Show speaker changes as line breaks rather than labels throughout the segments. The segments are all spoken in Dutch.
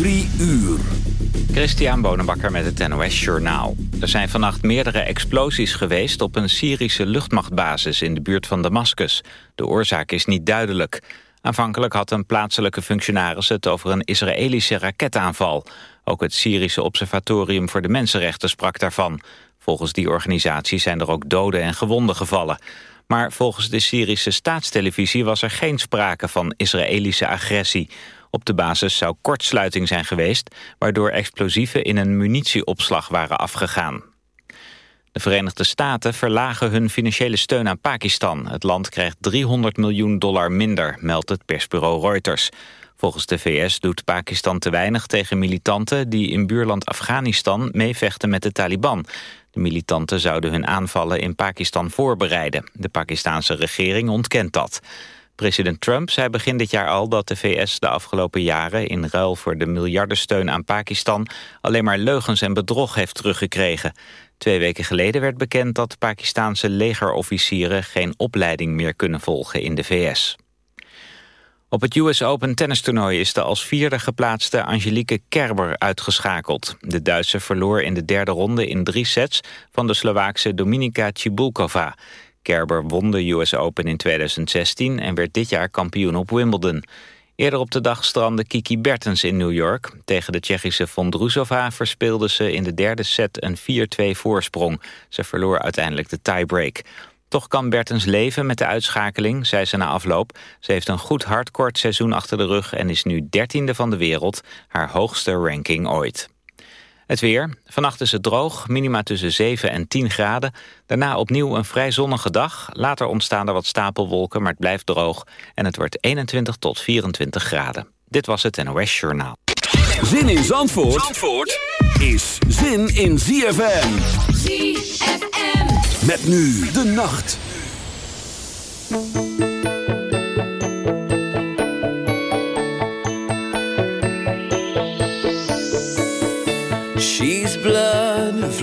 Drie uur.
Christian Bonenbakker met het NOS Journaal. Er zijn vannacht meerdere explosies geweest op een Syrische luchtmachtbasis in de buurt van Damascus. De oorzaak is niet duidelijk. Aanvankelijk had een plaatselijke functionaris het over een Israëlische raketaanval. Ook het Syrische Observatorium voor de Mensenrechten sprak daarvan. Volgens die organisatie zijn er ook doden en gewonden gevallen. Maar volgens de Syrische staatstelevisie was er geen sprake van Israëlische agressie. Op de basis zou kortsluiting zijn geweest... waardoor explosieven in een munitieopslag waren afgegaan. De Verenigde Staten verlagen hun financiële steun aan Pakistan. Het land krijgt 300 miljoen dollar minder, meldt het persbureau Reuters. Volgens de VS doet Pakistan te weinig tegen militanten... die in buurland Afghanistan meevechten met de Taliban. De militanten zouden hun aanvallen in Pakistan voorbereiden. De Pakistanse regering ontkent dat. President Trump zei begin dit jaar al dat de VS de afgelopen jaren... in ruil voor de miljardensteun aan Pakistan... alleen maar leugens en bedrog heeft teruggekregen. Twee weken geleden werd bekend dat Pakistanse legerofficieren... geen opleiding meer kunnen volgen in de VS. Op het US Open tennistoernooi is de als vierde geplaatste Angelique Kerber uitgeschakeld. De Duitse verloor in de derde ronde in drie sets van de Slovaakse Dominika Cibulkova. Kerber won de US Open in 2016 en werd dit jaar kampioen op Wimbledon. Eerder op de dag strandde Kiki Bertens in New York. Tegen de Tsjechische Vondrousova verspeelde ze in de derde set een 4-2 voorsprong. Ze verloor uiteindelijk de tiebreak. Toch kan Bertens leven met de uitschakeling, zei ze na afloop. Ze heeft een goed hardcourt seizoen achter de rug... en is nu dertiende van de wereld, haar hoogste ranking ooit. Het weer. Vannacht is het droog, minima tussen 7 en 10 graden. Daarna opnieuw een vrij zonnige dag. Later ontstaan er wat stapelwolken, maar het blijft droog. En het wordt 21 tot 24 graden. Dit was het NOS Journaal.
Zin in Zandvoort, Zandvoort is zin in ZFM.
ZFM.
Met nu de nacht.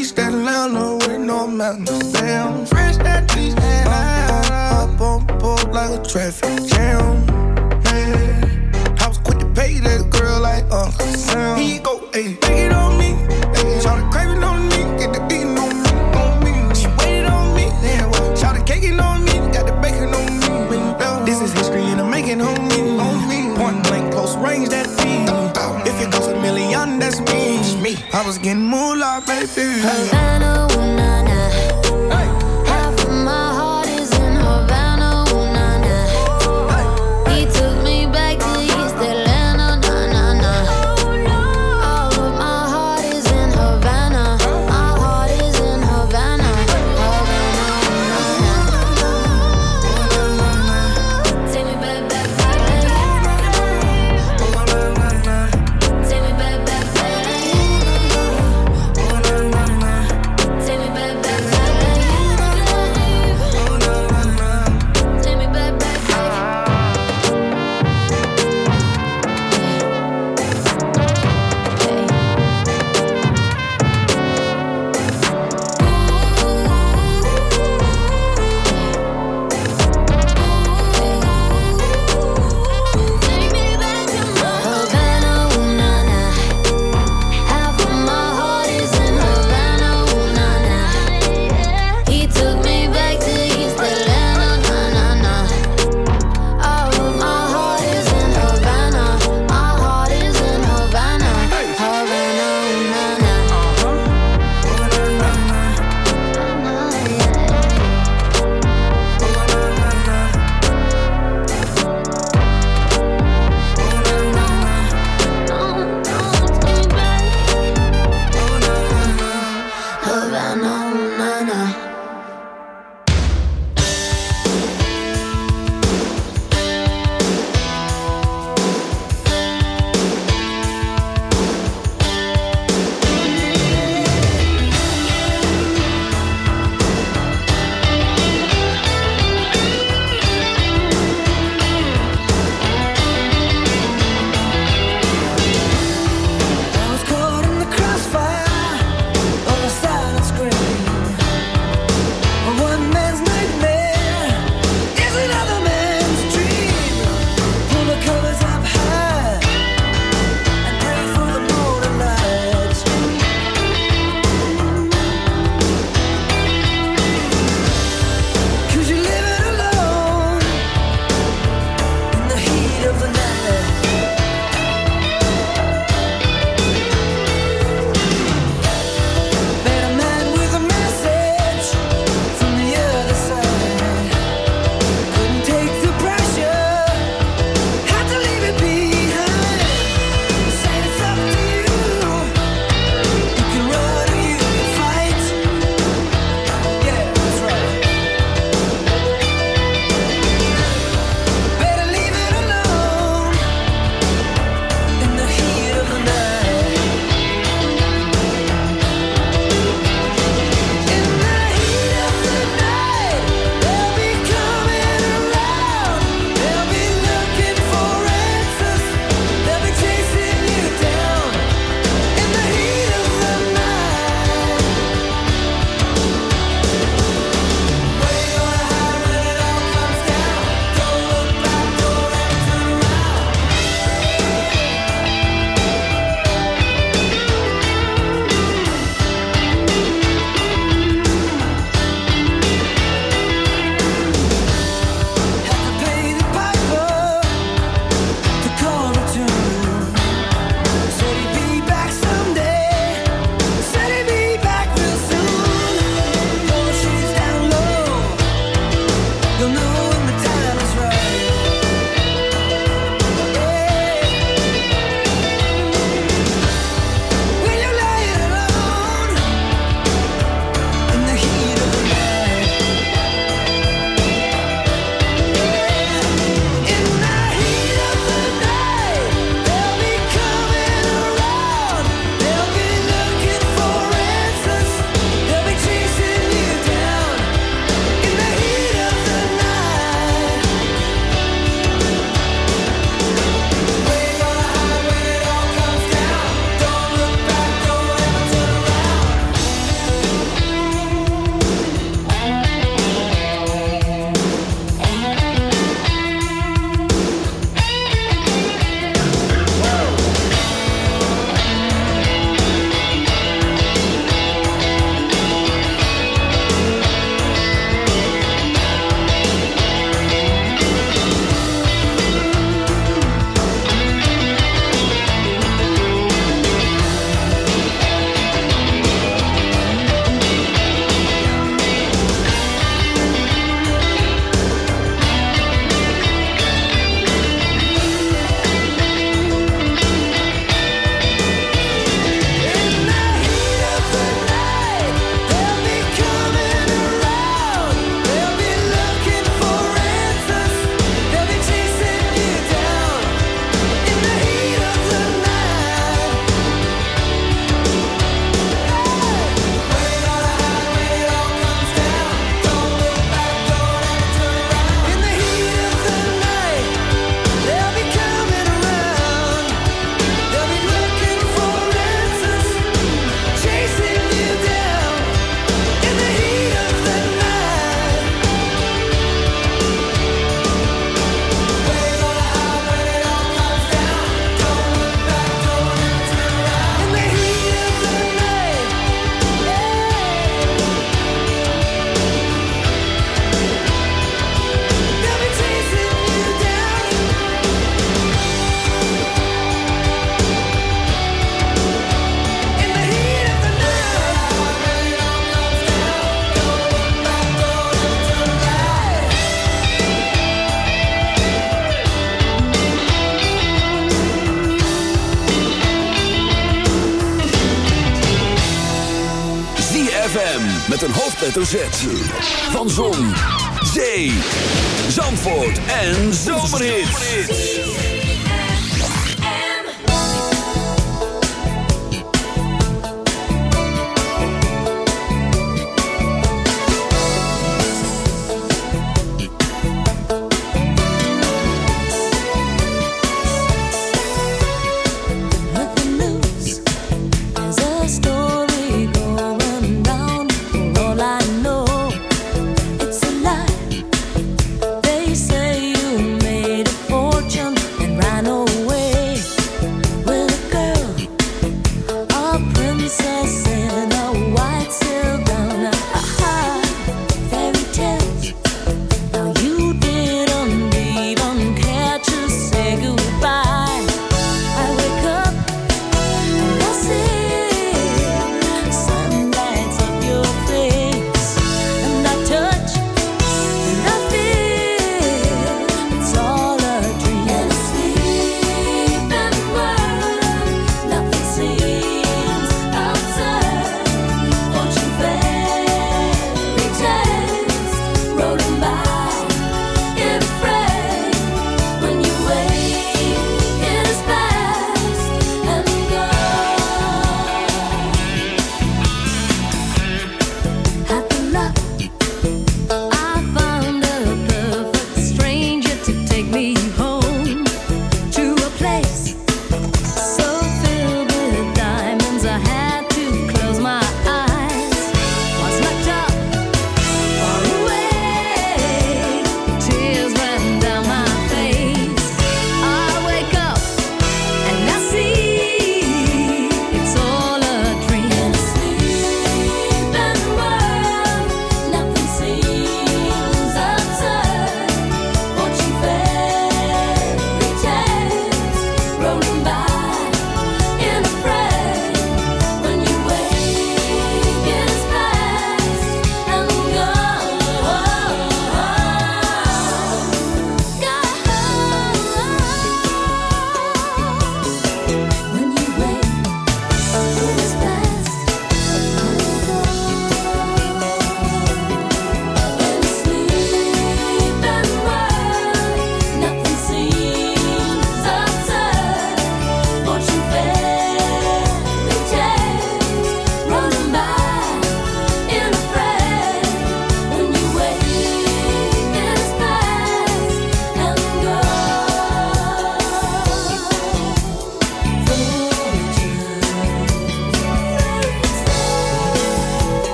least that
Atlanta with no mountains. Damn, fresh that at least. Up on board like a traffic jam. Yeah. I was quick to pay that girl like Uncle Sam. He was getting moonlight, baby.
Havana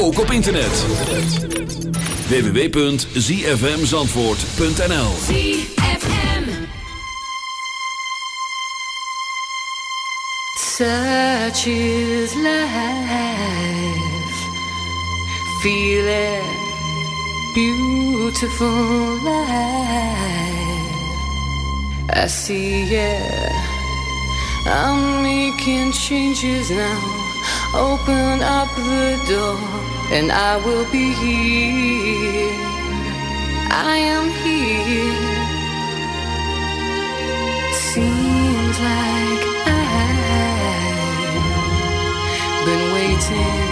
ook op internet. www.zfmzandvoort.nl ZFM
Such is life. Feel Beautiful life. I see it. I'm making changes now. Open up the door. and I will be here. I am here. Seems like I've been waiting,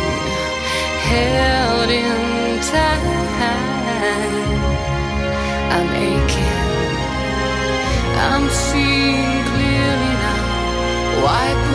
held in time. I'm aching. I'm seeing clearly now.
Why?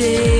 day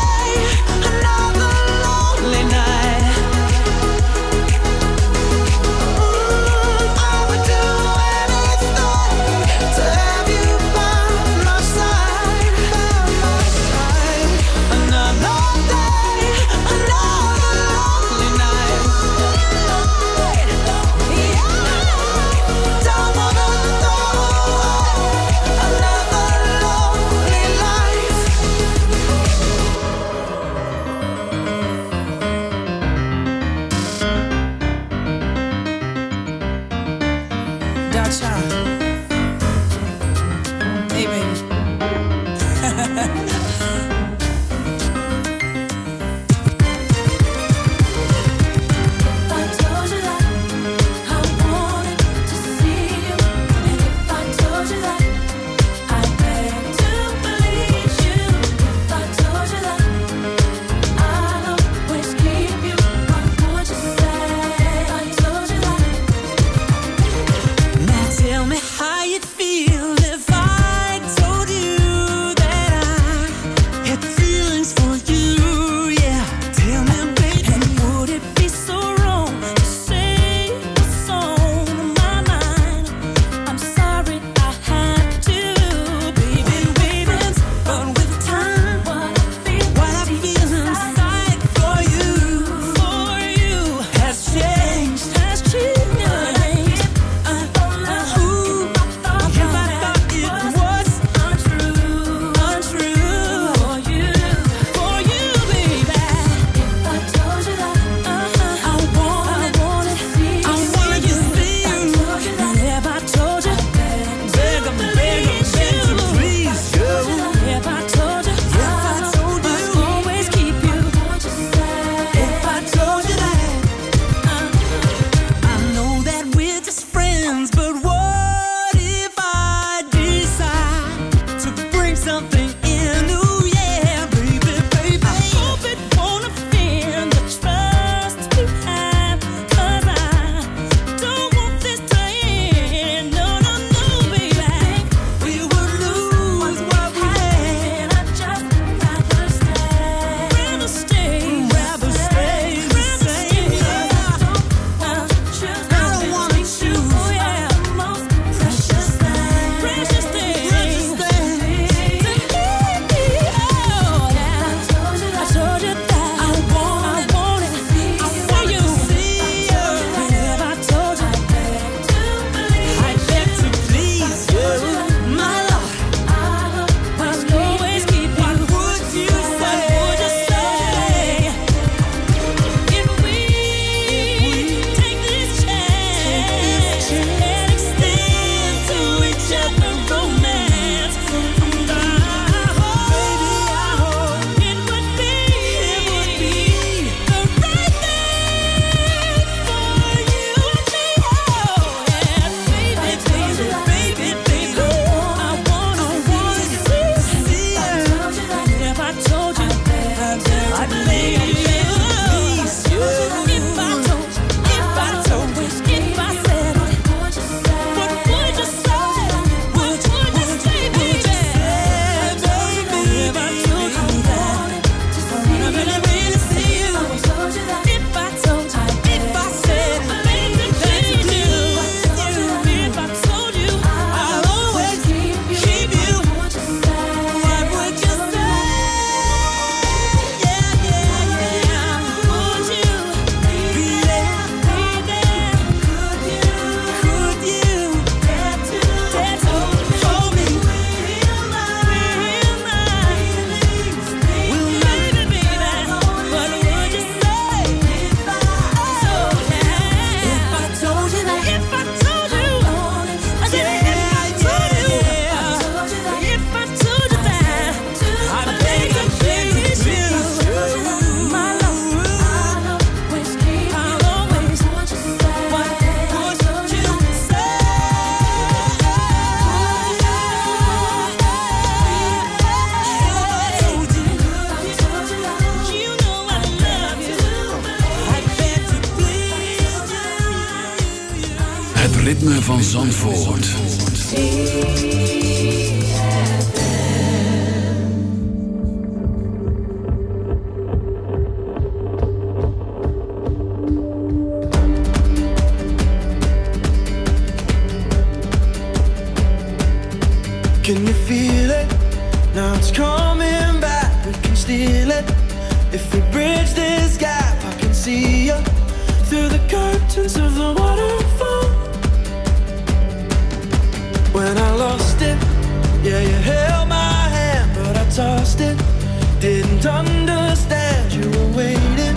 Didn't understand you were waiting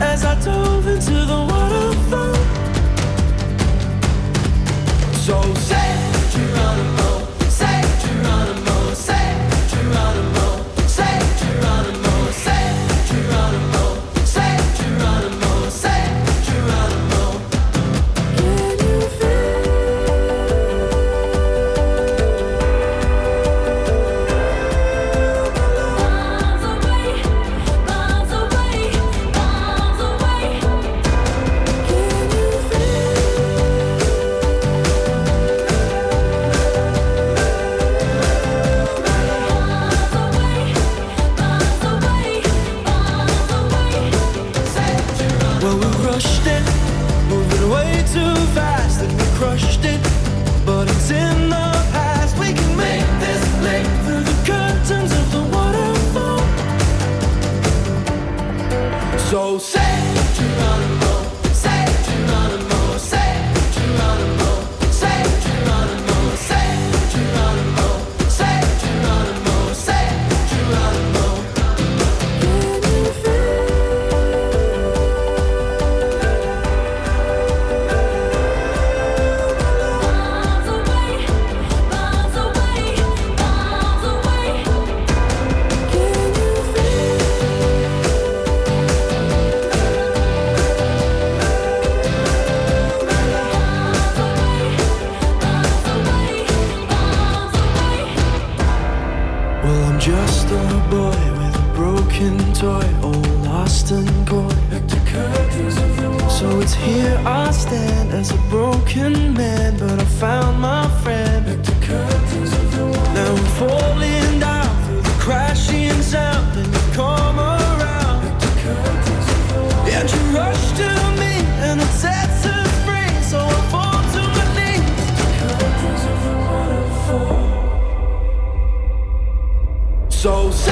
as I dove into the waterfall. So say broken man, but I found my friend. Now I'm falling down through the crashing sound, and you come around. And you rush to me, and it sets us free. So I fall to my knees. So say Geronimo,